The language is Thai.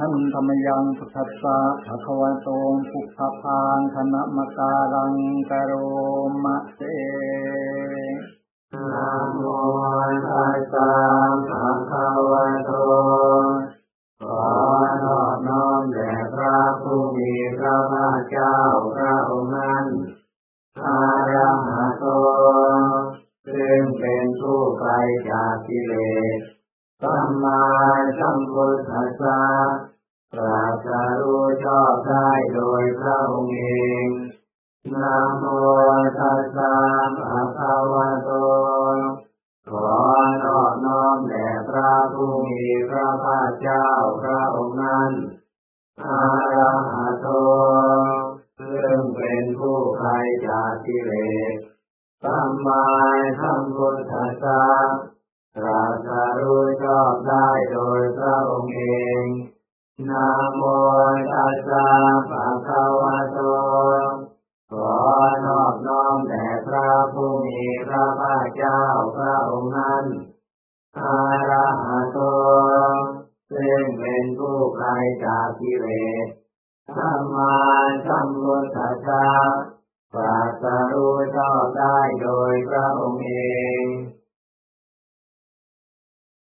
ท่านธรรมยังพุทธัสสะภะคะวะโตปุพพพานธนมการังกโรมะเตนะโมตัสสะภะคะวะโตขอนอบน้อมแด่พระผู้มีพระภาคเจ้าพระองค์นั้นอาระหะโตซึ่งเป็นผู้ไกลจากกิเลสสัมมา มพุทธัสสะตรัสรู้ชอบได้โดยพระองค์เองนะโมตัสสะภะคะวะโต ขอนอบน้อมแด่พระผู้มีพระภาคเจ้าพระองค์นั้นอาระหะโตซึ่งเป็นผู้ไกลจากกิเลสสัมมาสัมพุทธัสสะตรัสรู้ชอบได้โด เองนะโมตัสสะภะคะวะโตขอนอบน้อมแด่พระผู้มีพระภาคเจ้าพระองค์นั้นอาระหะโตซึ่งเป็นผู้ไกลจากกิเลสสัมมาสัมพุทธัสสะตรัสรู้ชอบได้โดยพระองค์เอง